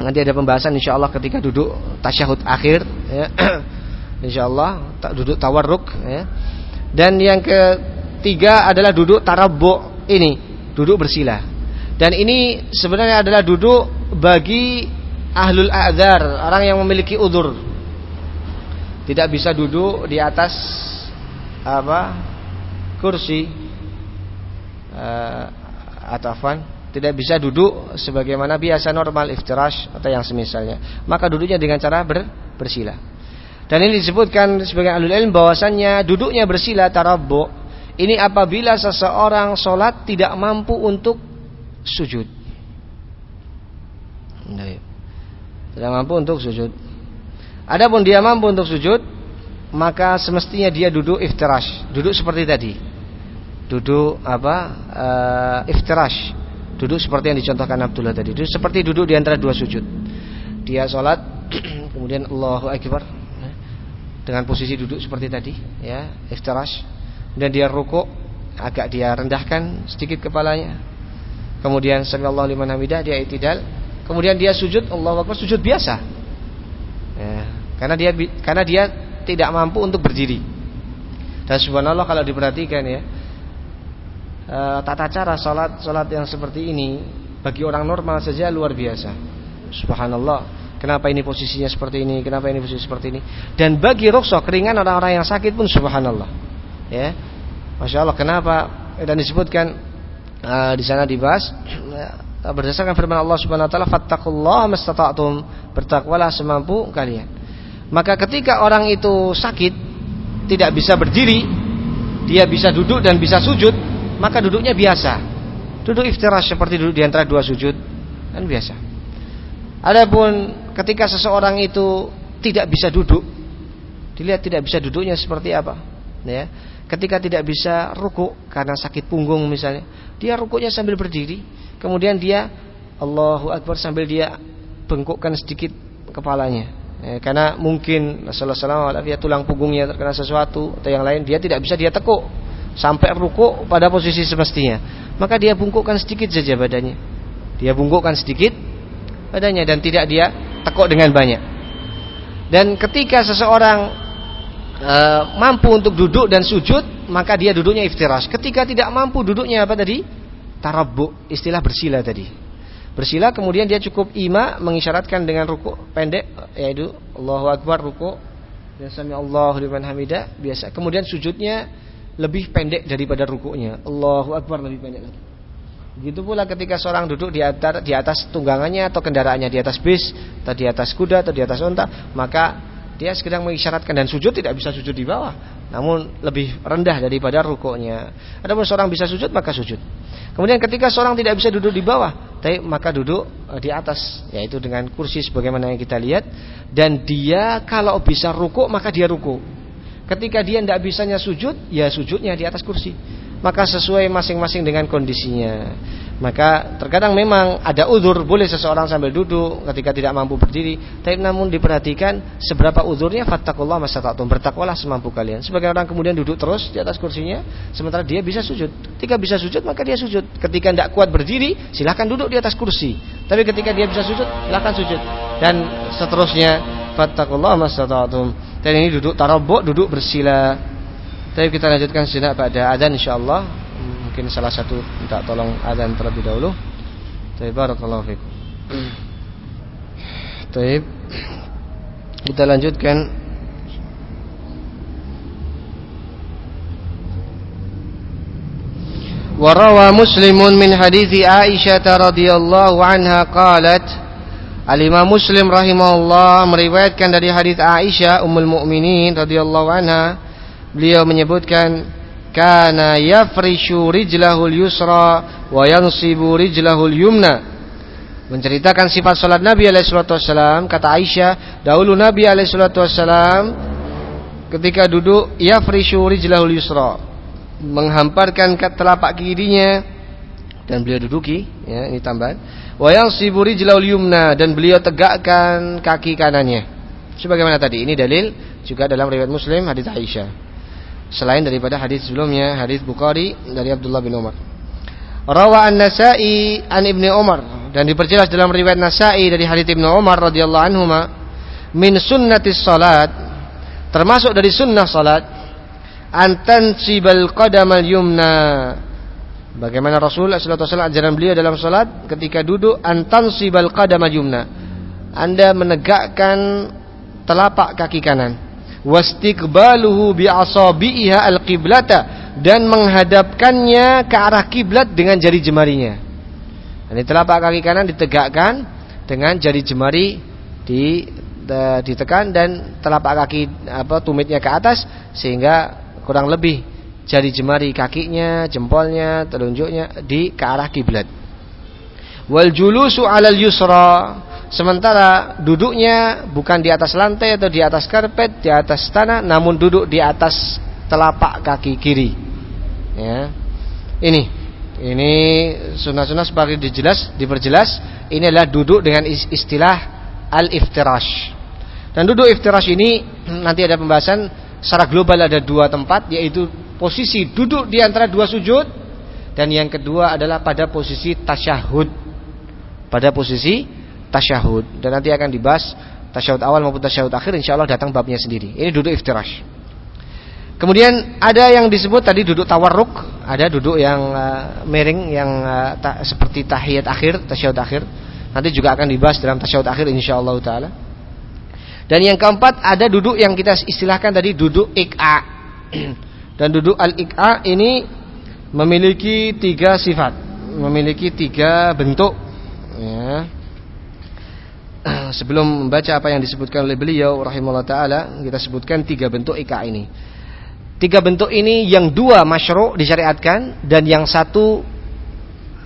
nanti ada pembahasan insyaallah ketika duduk tasyahud akhir ya insyaallah duduk tawarruk ya dan yang ketiga adalah duduk tarabbu ini duduk bersila dan ini sebenarnya adalah duduk bagi ahlul a'dzar, orang yang memiliki udur. Tidak bisa duduk di atas apa? kursi uh, atau afwan, tidak bisa duduk sebagaimana biasa normal iftirash atau yang semisalnya. Maka duduknya dengan cara ber, bersila. Dan ini disebutkan sebagai ahlul ilm bahwasannya duduknya bersila tarabbu ini apabila seseorang sholat tidak mampu untuk sujud. Tidak mampu untuk sujud. Adapun dia mampu untuk sujud, maka semestinya dia duduk iftirash, duduk seperti tadi. Duduk apa? Uh, iftirash. Duduk seperti yang dicontohkan Abdullah tadi. Duduk seperti duduk di antara dua sujud. Dia sholat, kemudian Allahu Akbar dengan posisi duduk seperti tadi, ya, iftirash. Dan dia rukuk, agak dia rendahkan sedikit kepalanya, Kemudian sallallahu liman hamidah dia itidal. Kemudian dia sujud Allahu akbar sujud biasa. Ya, karena dia karena dia tidak mampu untuk berdiri. Dan subhanallah kalau diperhatikan ya e, tata cara salat salat yang seperti ini bagi orang normal saja luar biasa. Subhanallah. Kenapa ini posisinya seperti ini? Kenapa ini posisi seperti ini? Dan bagi rukhsah keringan orang-orang yang sakit pun subhanallah. Ya. Masya Allah kenapa? Dan disebutkan uh, di sana dibahas berdasarkan firman Allah Subhanahu wa taala fattaqullaha mastata'tum bertakwalah semampu kalian maka ketika orang itu sakit tidak bisa berdiri dia bisa duduk dan bisa sujud maka duduknya biasa. Duduk iftirash seperti duduk di antara dua sujud kan biasa. Adapun ketika seseorang itu tidak bisa duduk dilihat tidak bisa duduknya seperti apa ya. Ketika tidak bisa ruku karena sakit punggung misalnya dia rukuknya sambil berdiri kemudian dia Allahu Akbar sambil dia bengkokkan sedikit kepalanya. Ya, karena mungkin Rasulullah SAW tulang punggungnya terkena sesuatu atau yang lain dia tidak bisa dia tekuk sampai ruku pada posisi semestinya. Maka dia bungkukkan sedikit saja badannya. Dia bungkukkan sedikit badannya dan tidak dia tekuk dengan banyak. Dan ketika seseorang e, mampu untuk duduk dan sujud, maka dia duduknya iftirash. Ketika tidak mampu duduknya apa tadi? Tarabbu, istilah bersila tadi. Bersila kemudian dia cukup ima mengisyaratkan dengan ruku pendek yaitu Allahu Akbar ruku dan sami Allahu liman hamidah biasa. Kemudian sujudnya lebih pendek daripada rukunya. Allahu Akbar lebih pendek lagi. Begitu pula ketika seorang duduk di atas di atas tunggangannya atau kendaraannya di atas bis atau di atas kuda atau di atas unta, maka dia sedang mengisyaratkan dan sujud tidak bisa sujud di bawah, namun lebih rendah daripada rukuknya. Adapun seorang bisa sujud maka sujud. Kemudian ketika seorang tidak bisa duduk di bawah, maka duduk eh, di atas, yaitu dengan kursi sebagaimana yang kita lihat. Dan dia kalau bisa ruku maka dia ruku. Ketika dia tidak bisanya sujud, ya sujudnya di atas kursi. Maka sesuai masing-masing dengan kondisinya. Maka terkadang memang ada udur boleh seseorang sambil duduk ketika tidak mampu berdiri. Tapi namun diperhatikan seberapa udurnya fattakullah masata'tum. Bertakwalah semampu kalian. Sebagai orang kemudian duduk terus di atas kursinya. Sementara dia bisa sujud. Ketika bisa sujud maka dia sujud. Ketika tidak kuat berdiri silahkan duduk di atas kursi. Tapi ketika dia bisa sujud silahkan sujud. Dan seterusnya fattakullah masata'tum. Dan ini duduk tarabuk, duduk bersila. Tapi kita lanjutkan sejenak pada adzan insyaallah mungkin salah satu minta tolong adzan terlebih dahulu. Taib barakallahu fikum. Taib. Kita lanjutkan وروى مسلم من حديث عائشة رضي الله عنها قالت Al-Imam Muslim rahimahullah meriwayatkan dari hadis Aisyah Ummul Mukminin radhiyallahu anha beliau menyebutkan kana yafrishu rijlahul yusra wa yansibu rijlahul yumna. Menceritakan sifat salat Nabi alaihi salatu wasallam kata Aisyah dahulu Nabi alaihi salatu wasallam ketika duduk yafrishu rijlahul yusra. Menghamparkan telapak kirinya dan beliau duduki ya ini tambahan. Wa yansibu rijlahul yumna dan beliau tegakkan kaki kanannya. Sebagaimana tadi ini dalil juga dalam riwayat Muslim hadis Aisyah. Selain daripada hadis sebelumnya hadis Bukhari dari Abdullah bin Umar. Rawa An-Nasa'i an Ibnu Umar dan diperjelas dalam riwayat Nasa'i dari hadis Ibnu Umar radhiyallahu anhu min sunnatis salat termasuk dari sunnah salat antan sibal qadamal yumna Bagaimana Rasul sallallahu ajaran beliau dalam salat ketika duduk antan sibal qadamal yumna Anda menegakkan telapak kaki kanan. Wastiqbaluhu bi asabiha alqiblata. Dan menghadapkannya ke arah kiblat dengan jari jemarinya. Ini telapak kaki kanan ditegakkan dengan jari jemari di ditekan dan telapak kaki apa tumitnya ke atas sehingga kurang lebih jari jemari kakinya, jempolnya, telunjuknya di ke arah kiblat. Wal julusu 'alal yusra Sementara duduknya bukan di atas lantai atau di atas karpet, di atas tanah, namun duduk di atas telapak kaki kiri. Ya. Ini, ini sunnah-sunnah sebagai dijelas, diperjelas. Ini adalah duduk dengan istilah al-iftirash. Dan duduk iftirash ini nanti ada pembahasan secara global ada dua tempat, yaitu posisi duduk di antara dua sujud dan yang kedua adalah pada posisi tasyahud. Pada posisi tasyahud dan nanti akan dibahas tasyahud awal maupun tasyahud akhir insyaallah datang babnya sendiri. Ini duduk iftirash. Kemudian ada yang disebut tadi duduk tawarruk, ada duduk yang uh, miring yang uh, ta seperti tahiyat akhir, tasyahud akhir. Nanti juga akan dibahas dalam tasyahud akhir insyaallah taala. Dan yang keempat ada duduk yang kita istilahkan tadi duduk ik'a. Dan duduk al-ik'a ini memiliki tiga sifat, memiliki tiga bentuk. Ya. Sebelum membaca apa yang disebutkan oleh beliau rahimahullah taala kita sebutkan tiga bentuk ika ini. Tiga bentuk ini yang dua masyru disyariatkan dan yang satu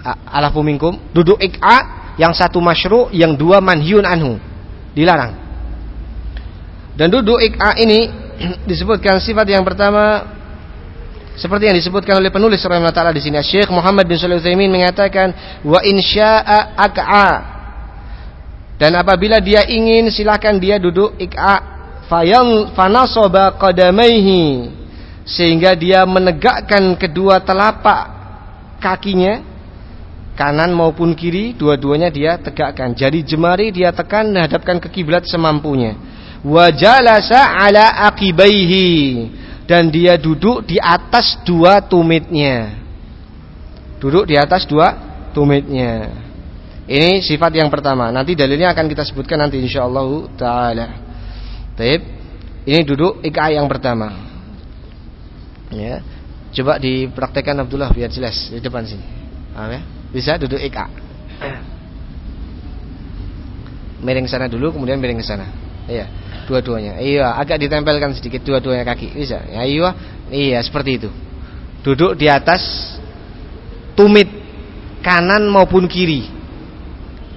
ala pumingkum duduk ika yang satu masyru yang dua manhyun anhu dilarang. Dan duduk ika ini disebutkan sifat yang pertama Seperti yang disebutkan oleh penulis rahimahullah taala di sini Syekh Muhammad bin Shalih Utsaimin mengatakan wa insya'a ak'a. Dan apabila dia ingin silakan dia duduk ik'a. Fayang fanasaba qadamaihi. Sehingga dia menegakkan kedua telapak kakinya kanan maupun kiri dua-duanya dia tegakkan. Jari jemari dia tekan menghadapkan ke kiblat semampunya. Wa jalasa ala aqibaihi dan dia duduk di atas dua tumitnya. Duduk di atas dua tumitnya. Ini sifat yang pertama. Nanti dalilnya akan kita sebutkan nanti insyaallah taala. Baik. Ini duduk ika yang pertama. Ya. Coba dipraktekkan Abdullah biar jelas di depan sini. Paham ya? Bisa duduk ika. Miring sana dulu kemudian miring ke sana. Iya dua-duanya. Iya, agak ditempelkan sedikit dua-duanya kaki. Bisa. Ya, iya, iya seperti itu. Duduk di atas tumit kanan maupun kiri.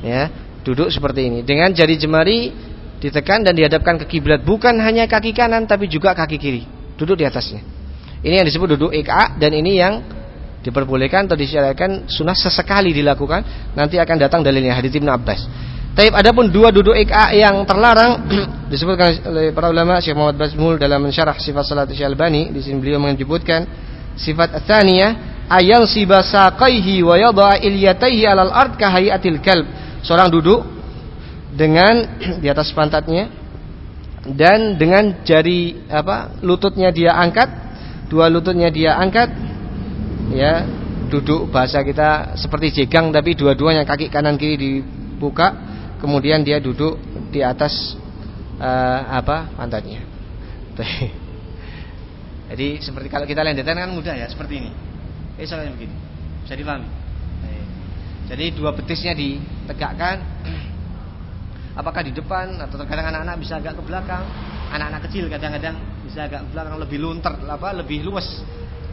Ya, duduk seperti ini. Dengan jari jemari ditekan dan dihadapkan ke kiblat, bukan hanya kaki kanan tapi juga kaki kiri. Duduk di atasnya. Ini yang disebut duduk ik'a dan ini yang diperbolehkan atau disyariatkan sunnah sesekali dilakukan. Nanti akan datang dalilnya hadits Ibnu Abbas. Taib adapun dua duduk ik'a yang terlarang disebutkan oleh para ulama Syekh Muhammad Basmul dalam mensyarah sifat salat Syalbani di sini beliau menyebutkan sifat tsaniyah ayal sibasaqaihi wa yadha ilyataihi alal ard kahayatil kalb. Seorang duduk dengan di atas pantatnya dan dengan jari apa lututnya dia angkat, dua lututnya dia angkat ya duduk bahasa kita seperti jegang tapi dua-duanya kaki kanan kiri dibuka kemudian dia duduk di atas uh, apa pantatnya. Jadi seperti kalau kita lendetan kan mudah ya seperti ini. Eh soalnya begini. Bisa dipahami. Jadi dua betisnya ditegakkan. Apakah di depan atau terkadang anak-anak bisa agak ke belakang. Anak-anak kecil kadang-kadang bisa agak ke belakang lebih lunter, apa lebih luas.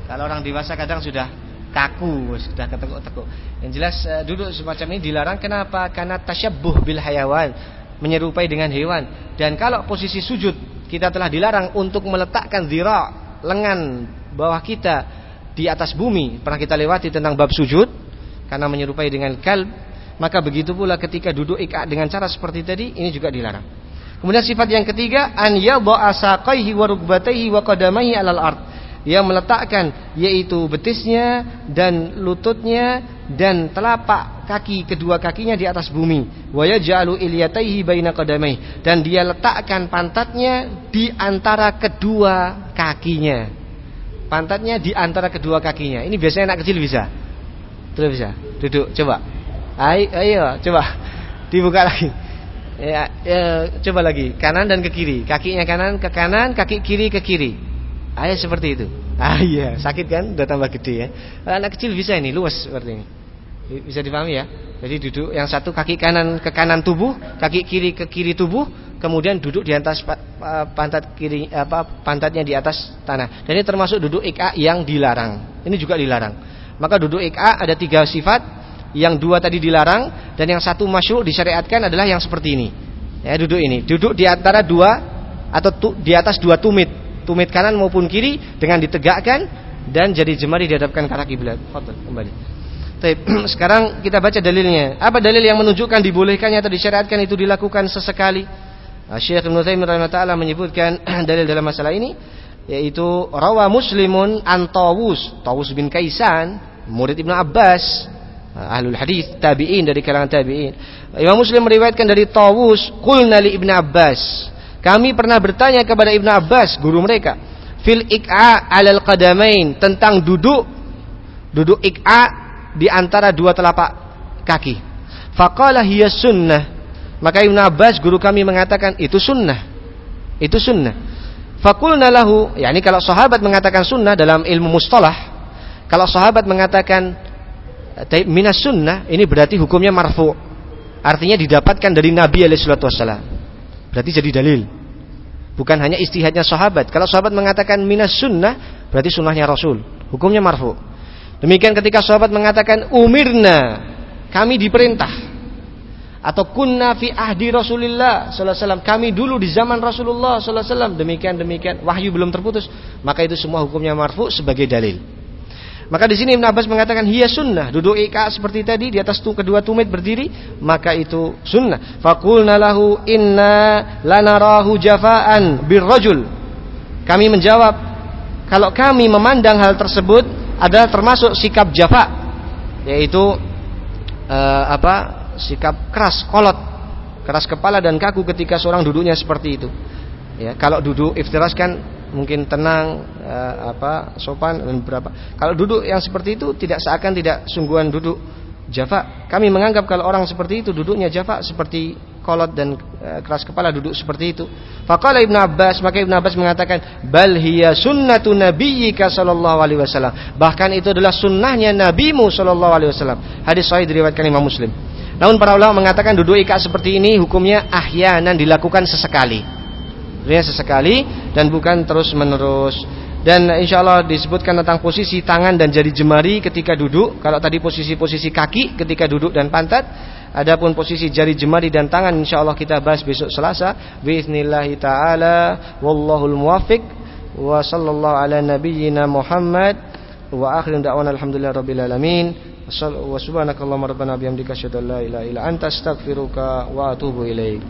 Kalau orang dewasa kadang sudah kaku sudah ketekuk-tekuk. Yang jelas uh, duduk semacam ini dilarang kenapa? Karena tasyabbuh bil hayawan, menyerupai dengan hewan. Dan kalau posisi sujud kita telah dilarang untuk meletakkan zira lengan bawah kita di atas bumi. Pernah kita lewati tentang bab sujud karena menyerupai dengan kalb, maka begitu pula ketika duduk ikak dengan cara seperti tadi ini juga dilarang. Kemudian sifat yang ketiga an yadha asaqaihi wa rukbataihi wa qadamaihi alal ard yang meletakkan yaitu betisnya dan lututnya dan telapak kaki kedua kakinya di atas bumi. Dan dia letakkan pantatnya di antara kedua kakinya. Pantatnya di antara kedua kakinya. Ini biasanya anak kecil bisa? Terus bisa? Duduk coba. Ayo, ayo coba. Dibuka lagi. Ya, ya coba lagi. Kanan dan ke kiri. Kakinya kanan ke kanan kaki kiri ke kiri Ayat seperti itu. Ah iya, sakit kan? Udah tambah gede ya. Anak kecil bisa ini, luas seperti ini. Bisa dipahami ya? Jadi duduk yang satu kaki kanan ke kanan tubuh, kaki kiri ke kiri tubuh, kemudian duduk di atas pantat kiri apa pantatnya di atas tanah. Dan ini termasuk duduk ik'a yang dilarang. Ini juga dilarang. Maka duduk ik'a ada tiga sifat, yang dua tadi dilarang dan yang satu masyru disyariatkan adalah yang seperti ini. Ya, duduk ini. Duduk di antara dua atau tu, di atas dua tumit tumit kanan maupun kiri dengan ditegakkan dan jadi jemari dihadapkan ke arah kiblat. Fadhil kembali. Baik, sekarang kita baca dalilnya. Apa dalil yang menunjukkan dibolehkannya atau disyariatkan itu dilakukan sesekali? Nah, Syekh Ibnu Taimiyah rahimahullah menyebutkan dalil dalam masalah ini yaitu rawa Muslimun an Tawus, Tawus bin Kaisan, murid Ibnu Abbas, ahlul hadis tabi'in dari kalangan tabi'in. Imam Muslim meriwayatkan dari Tawus, qulna li Ibnu Abbas, kami pernah bertanya kepada Ibnu Abbas, guru mereka, fil ik'a alal qadamain tentang duduk duduk ik'a di antara dua telapak kaki. Faqala hiya sunnah. Maka Ibnu Abbas guru kami mengatakan itu sunnah. Itu sunnah. Fakulna lahu, yakni kalau sahabat mengatakan sunnah dalam ilmu mustalah, kalau sahabat mengatakan minas sunnah, ini berarti hukumnya marfu. Artinya didapatkan dari Nabi alaihi wasallam. Berarti jadi dalil. Bukan hanya istihadnya sahabat. Kalau sahabat mengatakan minas sunnah, berarti sunnahnya Rasul. Hukumnya marfu. Demikian ketika sahabat mengatakan umirna, kami diperintah. atau kunna fi ahdi Rasulullah sallallahu wasallam. Kami dulu di zaman Rasulullah sallallahu alaihi wasallam demikian demikian wahyu belum terputus, maka itu semua hukumnya marfu sebagai dalil. Maka di sini Ibn Abbas mengatakan hiya sunnah, duduk ika seperti tadi di atas kedua tumit berdiri, maka itu sunnah. Faqulna lahu inna lanarahu jafaan birrajul. Kami menjawab, kalau kami memandang hal tersebut adalah termasuk sikap jafa, yaitu uh, apa? sikap keras, kolot, keras kepala dan kaku ketika seorang duduknya seperti itu. Ya, kalau duduk iftiras kan mungkin tenang eh, apa sopan dan berapa. Kalau duduk yang seperti itu tidak seakan tidak sungguhan duduk jafa. Kami menganggap kalau orang seperti itu duduknya jafa seperti kolot dan e, keras kepala duduk seperti itu. Faqala Ibnu Abbas, maka Ibnu Abbas mengatakan, "Bal hiya sunnatu nabiyyika sallallahu alaihi wasallam." Bahkan itu adalah sunnahnya nabimu sallallahu alaihi wasallam. Hadis sahih diriwayatkan Imam Muslim. Namun para ulama mengatakan duduk ikat seperti ini hukumnya ahyanan dilakukan sesekali Artinya sesekali dan bukan terus menerus. Dan insya Allah disebutkan tentang posisi tangan dan jari jemari ketika duduk. Kalau tadi posisi-posisi kaki ketika duduk dan pantat. Adapun posisi jari jemari dan tangan insya Allah kita bahas besok Selasa. Bismillah taala wallahul muwafiq wa sallallahu ala nabiyyina Muhammad wa akhirin da'wana alhamdulillah rabbil alamin. Wa subhanakallahumma rabbana bihamdika asyhadu an la ilaha anta astaghfiruka wa atubu ilaik.